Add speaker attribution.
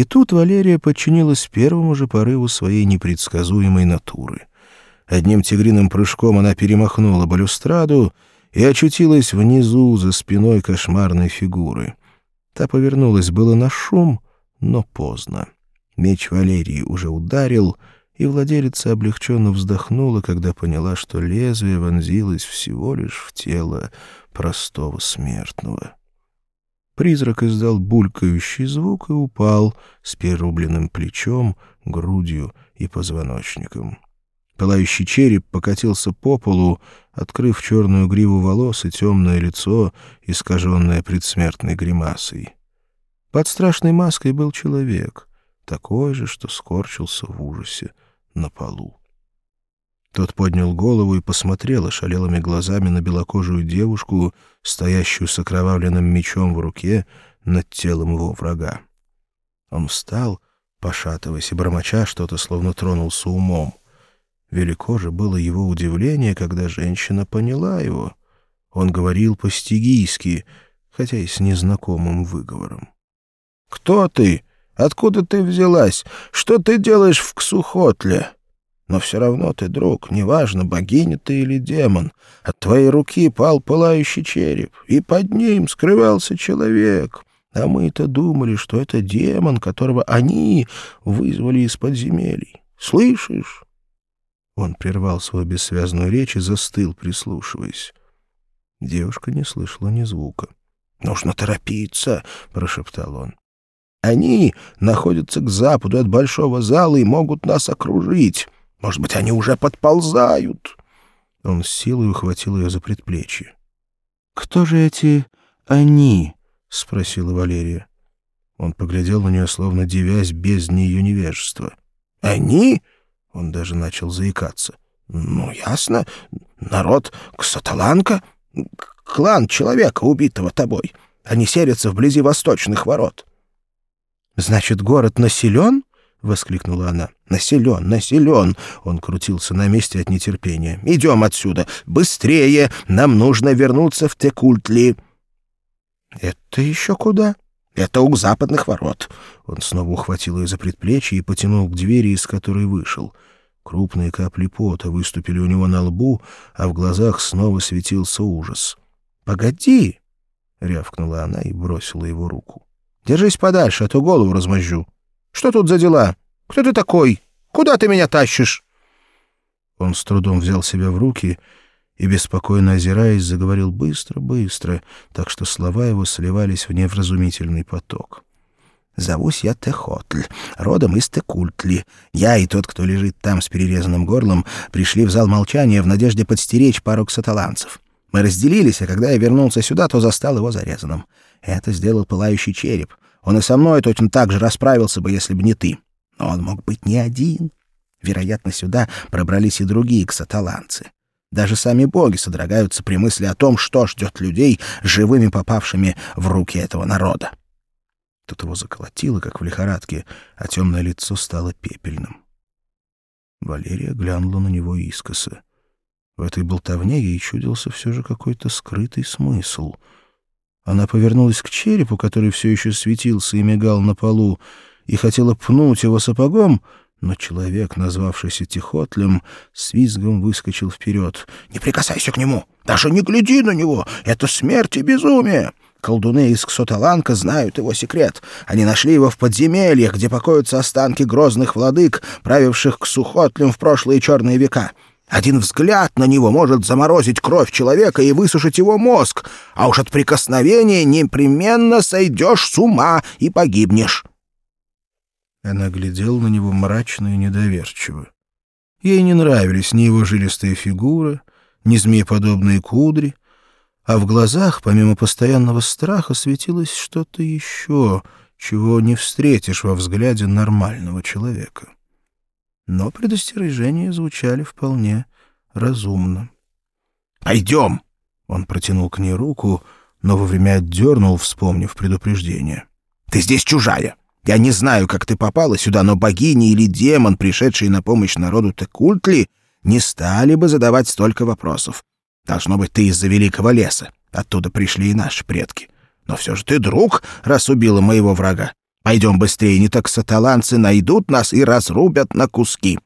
Speaker 1: И тут Валерия подчинилась первому же порыву своей непредсказуемой натуры. Одним тигриным прыжком она перемахнула балюстраду и очутилась внизу, за спиной кошмарной фигуры. Та повернулась было на шум, но поздно. Меч Валерии уже ударил, и владелица облегченно вздохнула, когда поняла, что лезвие вонзилось всего лишь в тело простого смертного. Призрак издал булькающий звук и упал с перерубленным плечом, грудью и позвоночником. Пылающий череп покатился по полу, открыв черную гриву волос и темное лицо, искаженное предсмертной гримасой. Под страшной маской был человек, такой же, что скорчился в ужасе на полу. Тот поднял голову и посмотрел ошалелыми глазами на белокожую девушку, стоящую с окровавленным мечом в руке над телом его врага. Он встал, пошатываясь и бормоча, что-то словно тронулся умом. Велико же было его удивление, когда женщина поняла его. Он говорил по-стигийски, хотя и с незнакомым выговором. «Кто ты? Откуда ты взялась? Что ты делаешь в Ксухотле?» Но все равно ты друг, неважно, богиня ты или демон. От твоей руки пал пылающий череп, и под ним скрывался человек. А мы-то думали, что это демон, которого они вызвали из подземелий. Слышишь?» Он прервал свою бессвязную речь и застыл, прислушиваясь. Девушка не слышала ни звука. «Нужно торопиться», — прошептал он. «Они находятся к западу от большого зала и могут нас окружить. Может быть, они уже подползают?» Он с силой ухватил ее за предплечье. «Кто же эти «они»?» — спросила Валерия. Он поглядел на нее, словно девясь без нее невежества. «Они?» — он даже начал заикаться. «Ну, ясно. Народ Ксаталанка, клан человека, убитого тобой. Они селятся вблизи восточных ворот». «Значит, город населен?» — воскликнула она. «Населен, населен!» Он крутился на месте от нетерпения. «Идем отсюда! Быстрее! Нам нужно вернуться в Текультли!» «Это еще куда?» «Это у западных ворот!» Он снова ухватил ее за предплечье и потянул к двери, из которой вышел. Крупные капли пота выступили у него на лбу, а в глазах снова светился ужас. «Погоди!» — рявкнула она и бросила его руку. «Держись подальше, а то голову размозжу!» Что тут за дела? Кто ты такой? Куда ты меня тащишь?» Он с трудом взял себя в руки и, беспокойно озираясь, заговорил быстро-быстро, так что слова его сливались в невразумительный поток. «Зовусь я Техотль, родом из Текультли. Я и тот, кто лежит там с перерезанным горлом, пришли в зал молчания в надежде подстеречь пару ксаталанцев. Мы разделились, а когда я вернулся сюда, то застал его зарезанным. Это сделал пылающий череп. Он и со мной точно так же расправился бы, если бы не ты. Но он мог быть не один. Вероятно, сюда пробрались и другие ксаталанцы. Даже сами боги содрогаются при мысли о том, что ждет людей, живыми попавшими в руки этого народа. Тут его заколотило, как в лихорадке, а темное лицо стало пепельным. Валерия глянула на него искоса. В этой болтовне ей чудился все же какой-то скрытый смысл — она повернулась к черепу, который все еще светился и мигал на полу, и хотела пнуть его сапогом, но человек, назвавшийся Тихотлем, с визгом выскочил вперед. «Не прикасайся к нему! Даже не гляди на него! Это смерть и безумие!» Колдуны из Ксоталанка знают его секрет. Они нашли его в подземельях, где покоятся останки грозных владык, правивших к Сухотлем в прошлые черные века. Один взгляд на него может заморозить кровь человека и высушить его мозг, а уж от прикосновения непременно сойдешь с ума и погибнешь. Она глядела на него мрачно и недоверчиво. Ей не нравились ни его жилистая фигура, ни змееподобные кудри, а в глазах, помимо постоянного страха, светилось что-то еще, чего не встретишь во взгляде нормального человека но предостережения звучали вполне разумно. «Пойдем!» — он протянул к ней руку, но вовремя отдернул, вспомнив предупреждение. «Ты здесь чужая! Я не знаю, как ты попала сюда, но богини или демон, пришедшие на помощь народу Текультли, не стали бы задавать столько вопросов. Должно быть, ты из-за великого леса. Оттуда пришли и наши предки. Но все же ты друг, раз убила моего врага. Пойдем быстрее, не так саталанцы найдут нас и разрубят на куски».